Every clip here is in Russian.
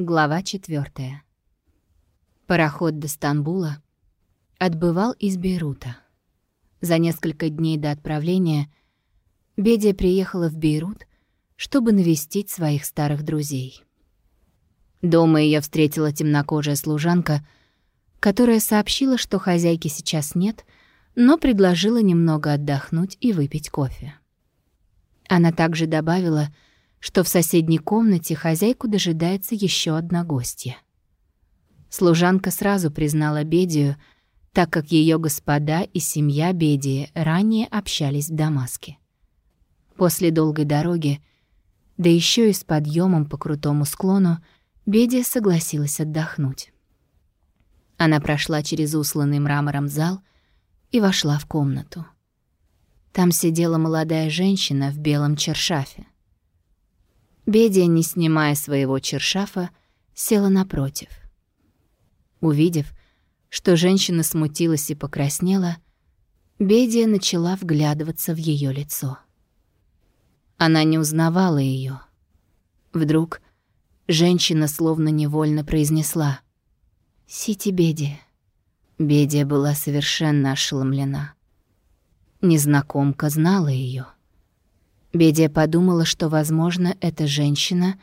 Глава 4. Пароход до Стамбула отбывал из Бейрута. За несколько дней до отправления Бедия приехала в Бейрут, чтобы навестить своих старых друзей. Дома ее встретила темнокожая служанка, которая сообщила, что хозяйки сейчас нет, но предложила немного отдохнуть и выпить кофе. Она также добавила, что в соседней комнате хозяйку дожидается еще одна гостья. Служанка сразу признала Бедию, так как ее господа и семья Бедии ранее общались в Дамаске. После долгой дороги, да еще и с подъемом по крутому склону, Бедия согласилась отдохнуть. Она прошла через усланный мрамором зал и вошла в комнату. Там сидела молодая женщина в белом чершафе. Бедия, не снимая своего чершафа, села напротив. Увидев, что женщина смутилась и покраснела, Бедия начала вглядываться в ее лицо. Она не узнавала ее. Вдруг женщина словно невольно произнесла «Сити Бедия». Бедия была совершенно ошеломлена. Незнакомка знала ее. Бедия подумала, что, возможно, эта женщина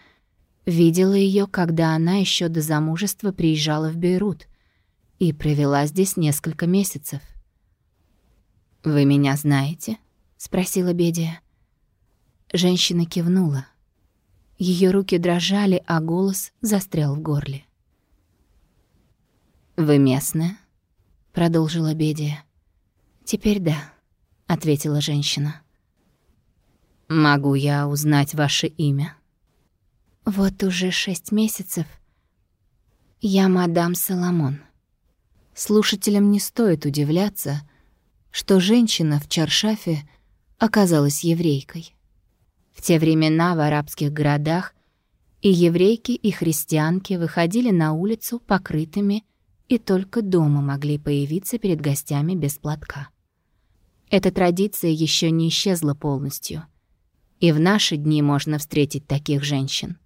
видела ее, когда она еще до замужества приезжала в Бейрут и провела здесь несколько месяцев. «Вы меня знаете?» — спросила Бедия. Женщина кивнула. Ее руки дрожали, а голос застрял в горле. «Вы местная?» — продолжила Бедия. «Теперь да», — ответила женщина. «Могу я узнать ваше имя?» «Вот уже шесть месяцев. Я мадам Соломон». Слушателям не стоит удивляться, что женщина в Чаршафе оказалась еврейкой. В те времена в арабских городах и еврейки, и христианки выходили на улицу покрытыми и только дома могли появиться перед гостями без платка. Эта традиция еще не исчезла полностью — и в наши дни можно встретить таких женщин.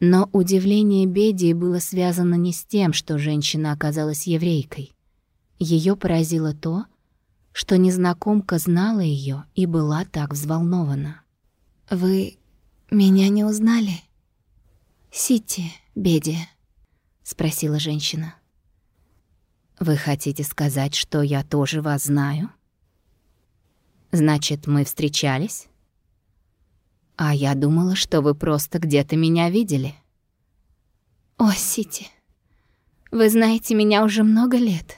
Но удивление Бедии было связано не с тем, что женщина оказалась еврейкой. Ее поразило то, что незнакомка знала ее и была так взволнована. «Вы меня не узнали?» «Сити, Бедия?» — спросила женщина. «Вы хотите сказать, что я тоже вас знаю?» «Значит, мы встречались?» А я думала, что вы просто где-то меня видели. О, Сити, вы знаете меня уже много лет.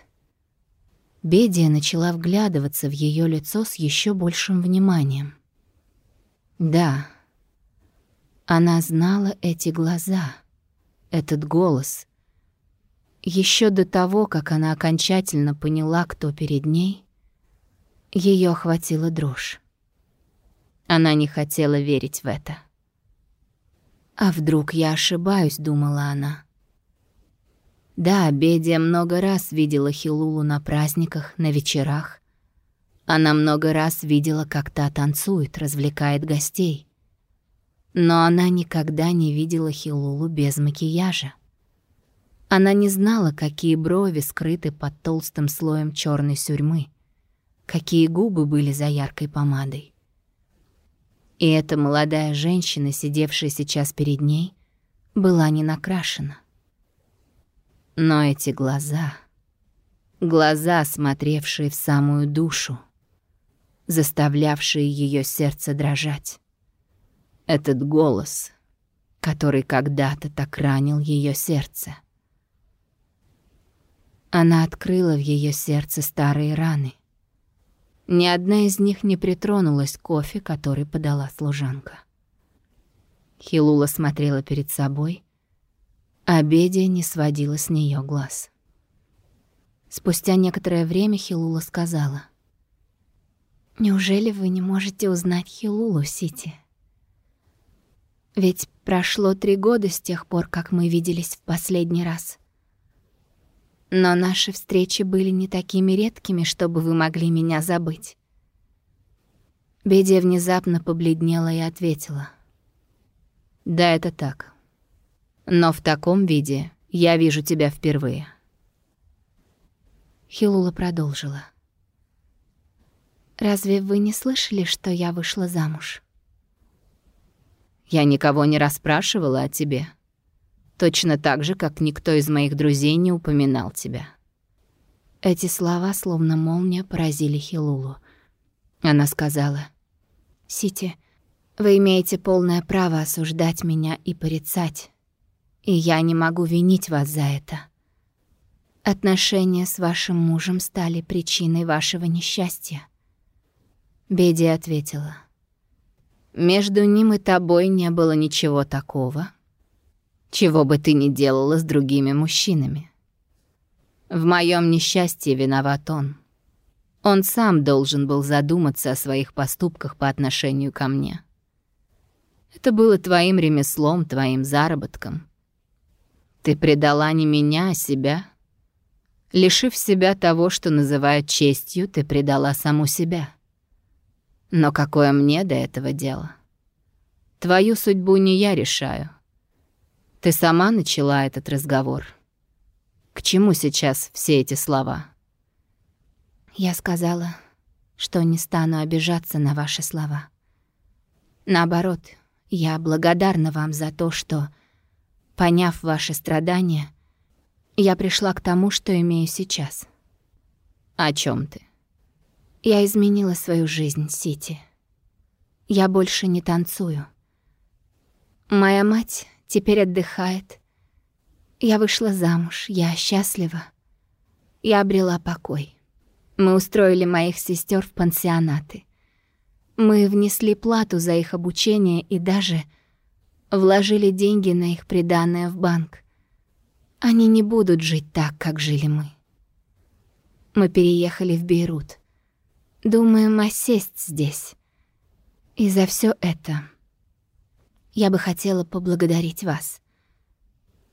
Бедия начала вглядываться в ее лицо с еще большим вниманием. Да, она знала эти глаза, этот голос. Еще до того, как она окончательно поняла, кто перед ней, ее охватила дрожь. Она не хотела верить в это. «А вдруг я ошибаюсь?» — думала она. Да, Бедия много раз видела Хилулу на праздниках, на вечерах. Она много раз видела, как та танцует, развлекает гостей. Но она никогда не видела Хилулу без макияжа. Она не знала, какие брови скрыты под толстым слоем черной сюрьмы, какие губы были за яркой помадой. И эта молодая женщина, сидевшая сейчас перед ней, была не накрашена. Но эти глаза, глаза, смотревшие в самую душу, заставлявшие ее сердце дрожать. Этот голос, который когда-то так ранил ее сердце. Она открыла в ее сердце старые раны, ни одна из них не притронулась к кофе, который подала служанка. Хилула смотрела перед собой, а Бедия не сводила с нее глаз. Спустя некоторое время Хилула сказала. «Неужели вы не можете узнать Хилулу, Сити? Ведь прошло три года с тех пор, как мы виделись в последний раз. Но наши встречи были не такими редкими, чтобы вы могли меня забыть. Бедия внезапно побледнела и ответила. «Да, это так. Но в таком виде я вижу тебя впервые. Хилула продолжила. «Разве вы не слышали, что я вышла замуж?» «Я никого не расспрашивала о тебе. Точно так же, как никто из моих друзей не упоминал тебя». Эти слова, словно молния, поразили Хилулу. Она сказала, «Сити, вы имеете полное право осуждать меня и порицать, и я не могу винить вас за это. Отношения с вашим мужем стали причиной вашего несчастья». Беди ответила, «Между ним и тобой не было ничего такого, чего бы ты ни делала с другими мужчинами. В моем несчастье виноват он. Он сам должен был задуматься о своих поступках по отношению ко мне». Это было твоим ремеслом, твоим заработком. Ты предала не меня, а себя. Лишив себя того, что называют честью, ты предала саму себя. Но какое мне до этого дело? Твою судьбу не я решаю. Ты сама начала этот разговор. К чему сейчас все эти слова? Я сказала, что не стану обижаться на ваши слова. Наоборот, я благодарна вам за то, что, поняв ваши страдания, я пришла к тому, что имею сейчас. О чем ты? Я изменила свою жизнь, Сити. Я больше не танцую. Моя мать теперь отдыхает. Я вышла замуж, я счастлива. Я обрела покой. Мы устроили моих сестер в пансионаты. Мы внесли плату за их обучение и даже вложили деньги на их приданное в банк. Они не будут жить так, как жили мы. Мы переехали в Бейрут. Думаем осесть здесь. И за все это я бы хотела поблагодарить вас.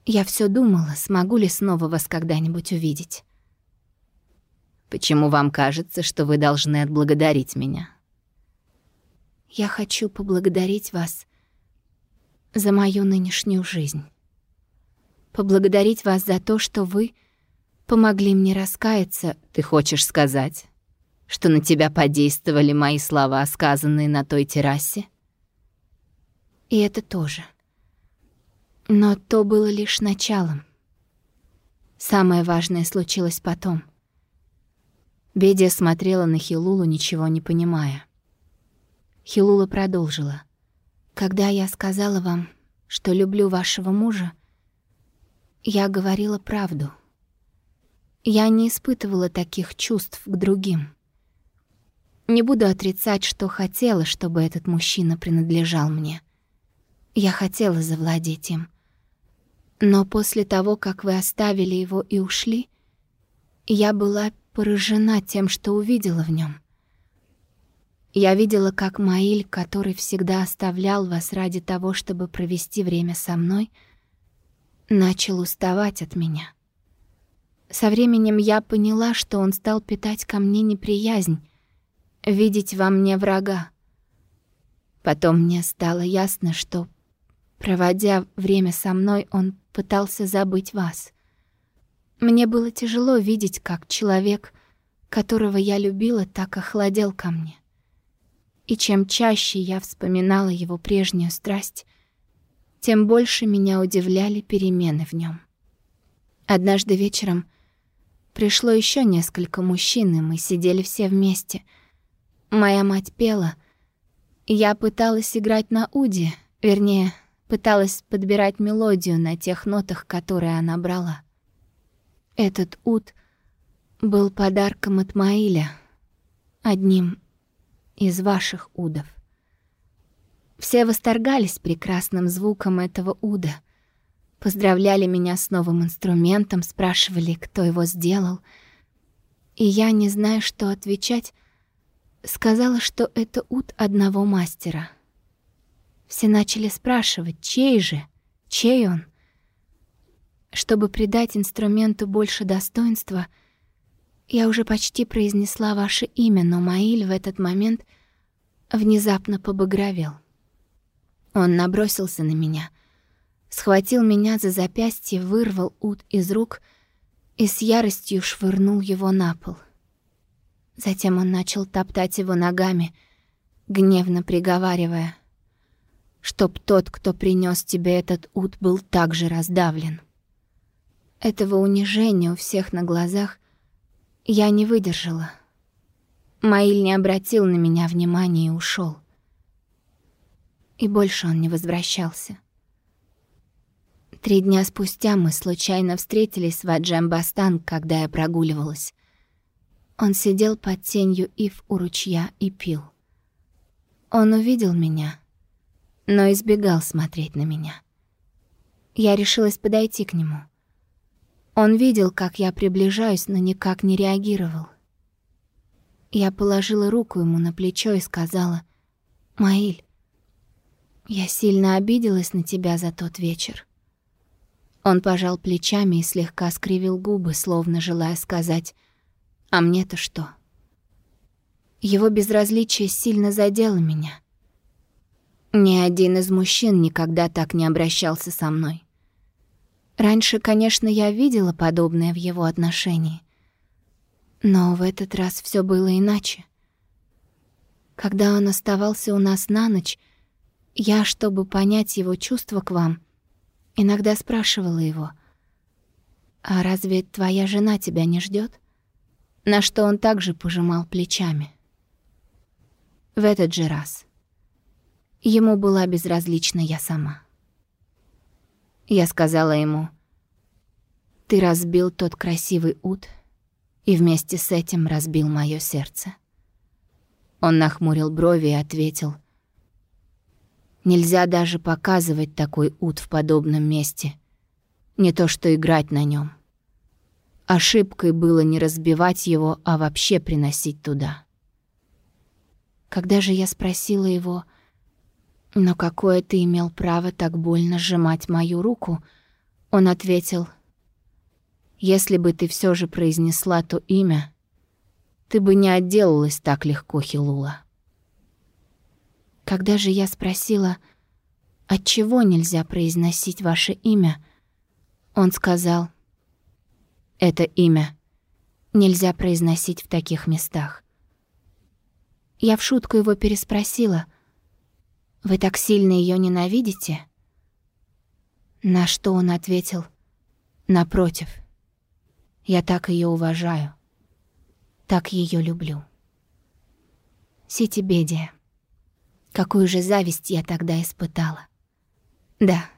Я все думала, смогу ли снова вас когда-нибудь увидеть. Почему вам кажется, что вы должны отблагодарить меня? Я хочу поблагодарить вас за мою нынешнюю жизнь. Поблагодарить вас за то, что вы помогли мне раскаяться. Ты хочешь сказать, что на тебя подействовали мои слова, сказанные на той террасе? И это тоже. Но то было лишь началом. Самое важное случилось потом. Бедия смотрела на Хилулу, ничего не понимая. Хилула продолжила. «Когда я сказала вам, что люблю вашего мужа, я говорила правду. Я не испытывала таких чувств к другим. Не буду отрицать, что хотела, чтобы этот мужчина принадлежал мне. Я хотела завладеть им. Но после того, как вы оставили его и ушли, я была поражена тем, что увидела в нем. Я видела, как Маиль, который всегда оставлял вас ради того, чтобы провести время со мной, начал уставать от меня. Со временем я поняла, что он стал питать ко мне неприязнь, видеть во мне врага. Потом мне стало ясно, что, проводя время со мной, он пытался забыть вас. Мне было тяжело видеть, как человек, которого я любила, так охладел ко мне. И чем чаще я вспоминала его прежнюю страсть, тем больше меня удивляли перемены в нем. Однажды вечером пришло еще несколько мужчин, и мы сидели все вместе. Моя мать пела. Я пыталась играть на уде, вернее, пыталась подбирать мелодию на тех нотах, которые она брала. Этот уд был подарком от Маиля, одним из ваших удов. Все восторгались прекрасным звуком этого уда, поздравляли меня с новым инструментом, спрашивали, кто его сделал. И я, не зная, что отвечать, сказала, что это уд одного мастера. Все начали спрашивать, чей же, чей он. Чтобы придать инструменту больше достоинства — я уже почти произнесла ваше имя, но Маиль в этот момент внезапно побагровел. Он набросился на меня, схватил меня за запястье, вырвал ут из рук и с яростью швырнул его на пол. Затем он начал топтать его ногами, гневно приговаривая, чтоб тот, кто принес тебе этот ут, был также раздавлен. Этого унижения у всех на глазах я не выдержала. Маиль не обратил на меня внимания и ушел. И больше он не возвращался. Три дня спустя мы случайно встретились в Аджамбастан, когда я прогуливалась. Он сидел под тенью ив у ручья и пил. Он увидел меня, но избегал смотреть на меня. Я решилась подойти к нему. Он видел, как я приближаюсь, но никак не реагировал. Я положила руку ему на плечо и сказала, «Маиль, я сильно обиделась на тебя за тот вечер». Он пожал плечами и слегка скривил губы, словно желая сказать, «А мне-то что?» Его безразличие сильно задело меня. Ни один из мужчин никогда так не обращался со мной. Раньше, конечно, я видела подобное в его отношении. Но в этот раз все было иначе. Когда он оставался у нас на ночь, я, чтобы понять его чувства к вам, иногда спрашивала его, «А разве твоя жена тебя не ждет? На что он также пожимал плечами. В этот же раз. Ему была безразлична я сама. Я сказала ему, «Ты разбил тот красивый ут, и вместе с этим разбил моё сердце». Он нахмурил брови и ответил, «Нельзя даже показывать такой ут в подобном месте, не то что играть на нём. Ошибкой было не разбивать его, а вообще приносить туда». Когда же я спросила его, — «Но какое ты имел право так больно сжимать мою руку?» Он ответил, «Если бы ты все же произнесла то имя, ты бы не отделалась так легко, Хилула». Когда же я спросила, отчего нельзя произносить ваше имя, он сказал, «Это имя нельзя произносить в таких местах». Я в шутку его переспросила — вы так сильно ее ненавидите?» На что он ответил, «Напротив, я так ее уважаю, так ее люблю». Ситибедия. Какую же зависть я тогда испытала. Да,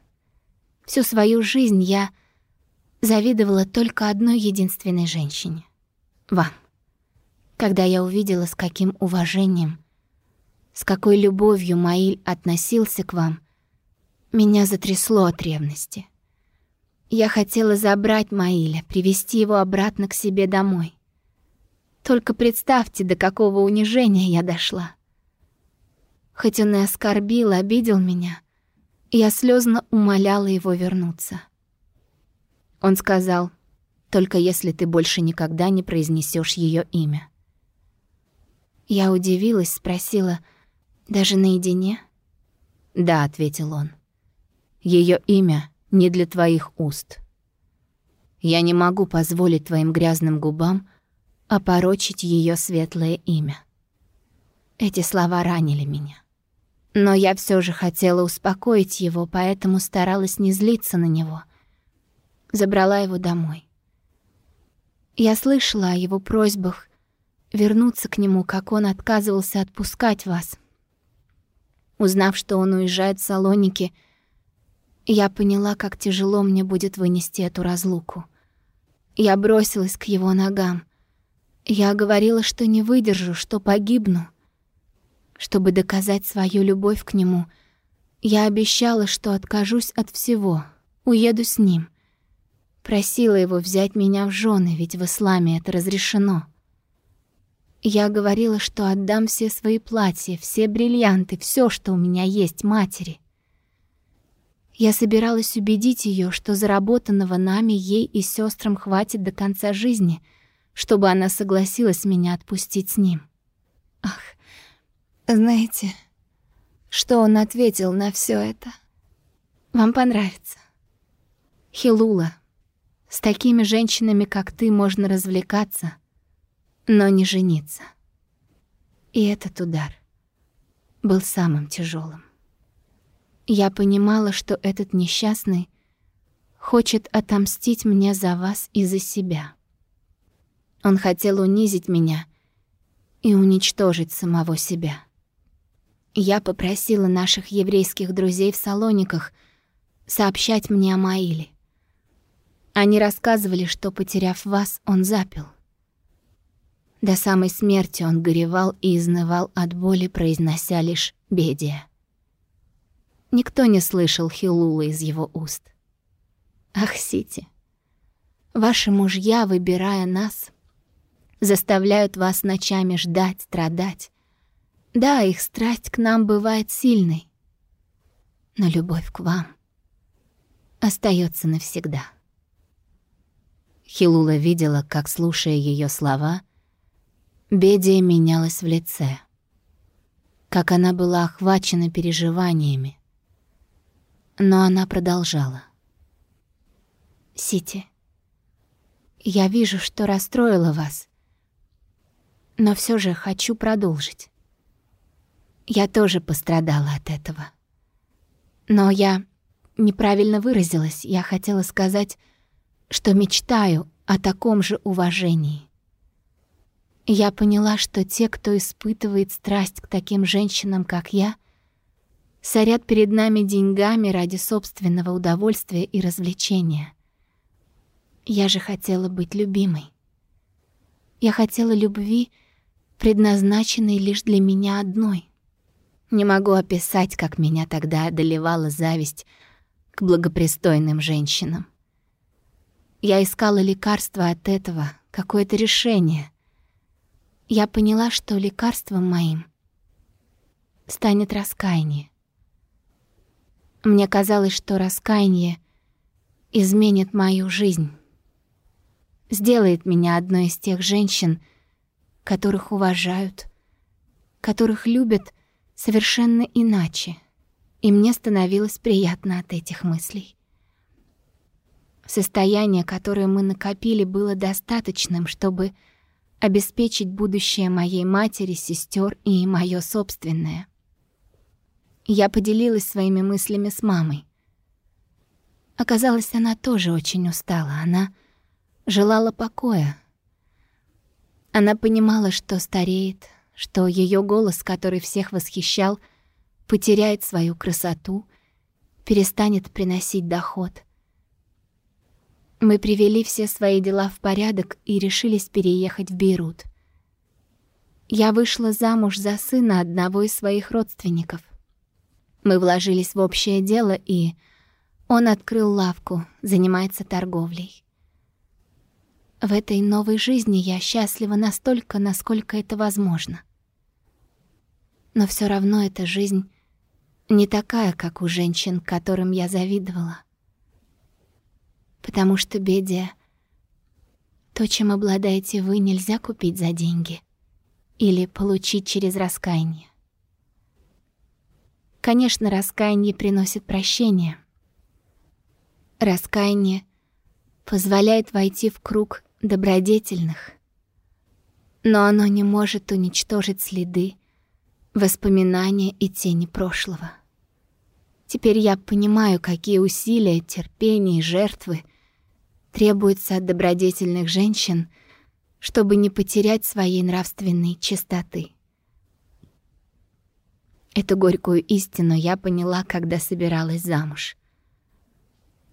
всю свою жизнь я завидовала только одной единственной женщине — вам. Когда я увидела, с каким уважением с какой любовью Маиль относился к вам, меня затрясло от ревности. Я хотела забрать Маиля, привести его обратно к себе домой. Только представьте, до какого унижения я дошла. Хоть он и оскорбил, обидел меня, я слезно умоляла его вернуться. Он сказал, только если ты больше никогда не произнесешь ее имя. Я удивилась, спросила — даже наедине? Да, ответил он. Ее имя не для твоих уст. Я не могу позволить твоим грязным губам опорочить ее светлое имя. Эти слова ранили меня. Но я все же хотела успокоить его, поэтому старалась не злиться на него. Забрала его домой. Я слышала о его просьбах вернуться к нему, как он отказывался отпускать вас. Узнав, что он уезжает в Салоники, я поняла, как тяжело мне будет вынести эту разлуку. Я бросилась к его ногам. Я говорила, что не выдержу, что погибну. Чтобы доказать свою любовь к нему, я обещала, что откажусь от всего, уеду с ним. Просила его взять меня в жены, ведь в исламе это разрешено. Я говорила, что отдам все свои платья, все бриллианты, все, что у меня есть, матери. Я собиралась убедить ее, что заработанного нами ей и сестрам хватит до конца жизни, чтобы она согласилась меня отпустить с ним. Ах, знаете, что он ответил на все это? Вам понравится. Хилула, с такими женщинами, как ты, можно развлекаться, но не жениться. И этот удар был самым тяжелым. Я понимала, что этот несчастный хочет отомстить мне за вас и за себя. Он хотел унизить меня и уничтожить самого себя. Я попросила наших еврейских друзей в Салониках сообщать мне о Маиле. Они рассказывали, что, потеряв вас, он запил. До самой смерти он горевал и изнывал от боли, произнося лишь «бедия». Никто не слышал Хилула из его уст. Ах, Сити, ваши мужья, выбирая нас, заставляют вас ночами ждать, страдать. Да, их страсть к нам бывает сильной, но любовь к вам остается навсегда. Хилула видела, как, слушая ее слова, Бедия менялась в лице, как она была охвачена переживаниями. Но она продолжала. «Сити, я вижу, что расстроила вас, но все же хочу продолжить. Я тоже пострадала от этого. Но я неправильно выразилась, я хотела сказать что мечтаю о таком же уважении. Я поняла, что те, кто испытывает страсть к таким женщинам, как я, сорят перед нами деньгами ради собственного удовольствия и развлечения. Я же хотела быть любимой. Я хотела любви, предназначенной лишь для меня одной. Не могу описать, как меня тогда одолевала зависть к благопристойным женщинам. Я искала лекарство от этого, какое-то решение. Я поняла, что лекарством моим станет раскаяние. Мне казалось, что раскаяние изменит мою жизнь, сделает меня одной из тех женщин, которых уважают, которых любят совершенно иначе, и мне становилось приятно от этих мыслей. Состояние, которое мы накопили, было достаточным, чтобы обеспечить будущее моей матери, сестер и мое собственное. Я поделилась своими мыслями с мамой. Оказалось, она тоже очень устала. Она желала покоя. Она понимала, что стареет, что ее голос, который всех восхищал, потеряет свою красоту, перестанет приносить доход — мы привели все свои дела в порядок и решились переехать в Бейрут. Я вышла замуж за сына одного из своих родственников. Мы вложились в общее дело, и он открыл лавку, занимается торговлей. В этой новой жизни я счастлива настолько, насколько это возможно. Но все равно эта жизнь не такая, как у женщин, которым я завидовала потому что, Бедия, то, чем обладаете вы, нельзя купить за деньги или получить через раскаяние. Конечно, раскаяние приносит прощение. Раскаяние позволяет войти в круг добродетельных, но оно не может уничтожить следы, воспоминания и тени прошлого. Теперь я понимаю, какие усилия, терпение и жертвы требуется от добродетельных женщин, чтобы не потерять своей нравственной чистоты. Эту горькую истину я поняла, когда собиралась замуж.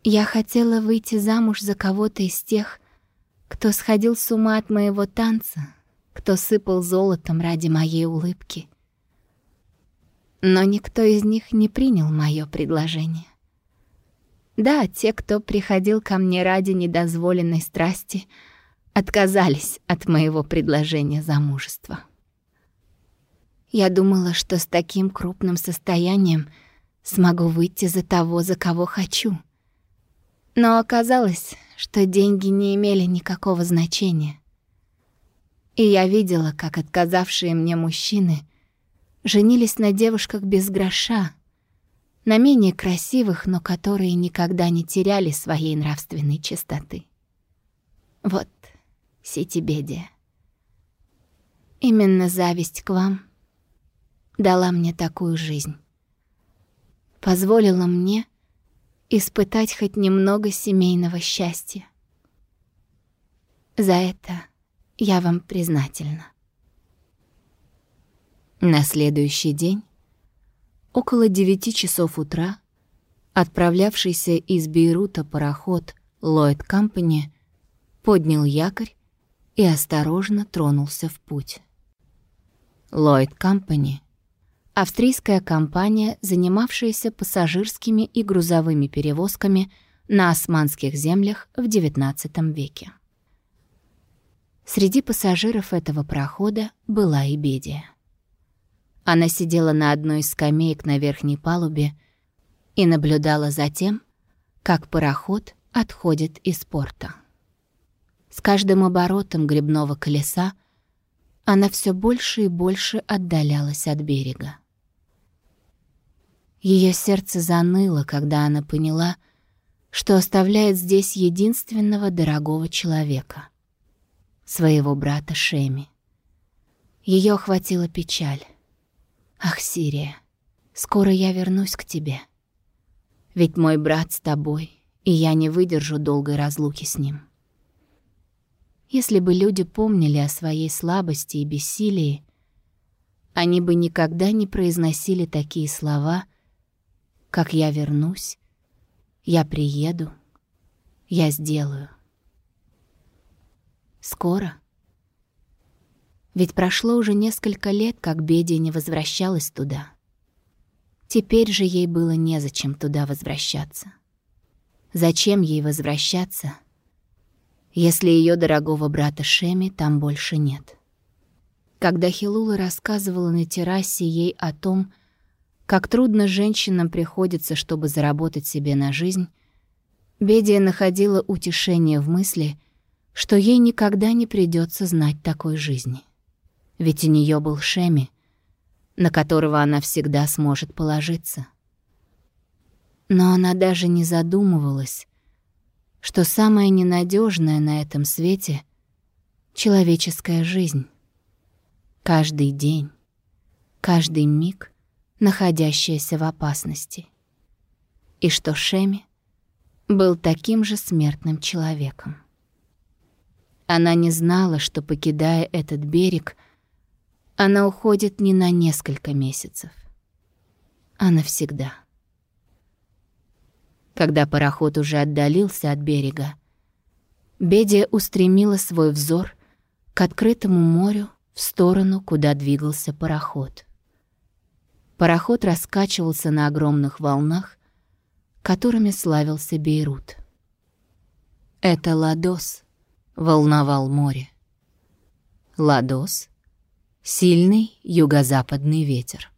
Я хотела выйти замуж за кого-то из тех, кто сходил с ума от моего танца, кто сыпал золотом ради моей улыбки. Но никто из них не принял моё предложение. Да, те, кто приходил ко мне ради недозволенной страсти, отказались от моего предложения замужества. Я думала, что с таким крупным состоянием смогу выйти за того, за кого хочу. Но оказалось, что деньги не имели никакого значения. И я видела, как отказавшие мне мужчины женились на девушках без гроша, на менее красивых, но которые никогда не теряли своей нравственной чистоты. Вот, Ситибедия. Именно зависть к вам дала мне такую жизнь. Позволила мне испытать хоть немного семейного счастья. За это я вам признательна. На следующий день, около девяти часов утра, отправлявшийся из Бейрута пароход Lloyd Company поднял якорь и осторожно тронулся в путь. Lloyd Company — австрийская компания, занимавшаяся пассажирскими и грузовыми перевозками на османских землях в XIX веке. Среди пассажиров этого прохода была и Бедия. Она сидела на одной из скамеек на верхней палубе и наблюдала за тем, как пароход отходит из порта. С каждым оборотом грибного колеса она все больше и больше отдалялась от берега. Ее сердце заныло, когда она поняла, что оставляет здесь единственного дорогого человека — своего брата Шеми. Ее охватила печаль. Ах, Сирия, скоро я вернусь к тебе. Ведь мой брат с тобой, и я не выдержу долгой разлуки с ним. Если бы люди помнили о своей слабости и бессилии, они бы никогда не произносили такие слова, как «я вернусь», «я приеду», «я сделаю». Скоро — ведь прошло уже несколько лет, как Бедия не возвращалась туда. Теперь же ей было незачем туда возвращаться. Зачем ей возвращаться, если ее дорогого брата Шеми там больше нет? Когда Хилула рассказывала на террасе ей о том, как трудно женщинам приходится, чтобы заработать себе на жизнь, Бедия находила утешение в мысли, что ей никогда не придется знать такой жизни ведь у нее был Шеми, на которого она всегда сможет положиться. Но она даже не задумывалась, что самое ненадежное на этом свете — человеческая жизнь. Каждый день, каждый миг находящаяся в опасности. И что Шеми был таким же смертным человеком. Она не знала, что, покидая этот берег — она уходит не на несколько месяцев, а навсегда. Когда пароход уже отдалился от берега, Бедия устремила свой взор к открытому морю в сторону, куда двигался пароход. Пароход раскачивался на огромных волнах, которыми славился Бейрут. Это Ладос волновал море. Ладос Сильный юго-западный ветер.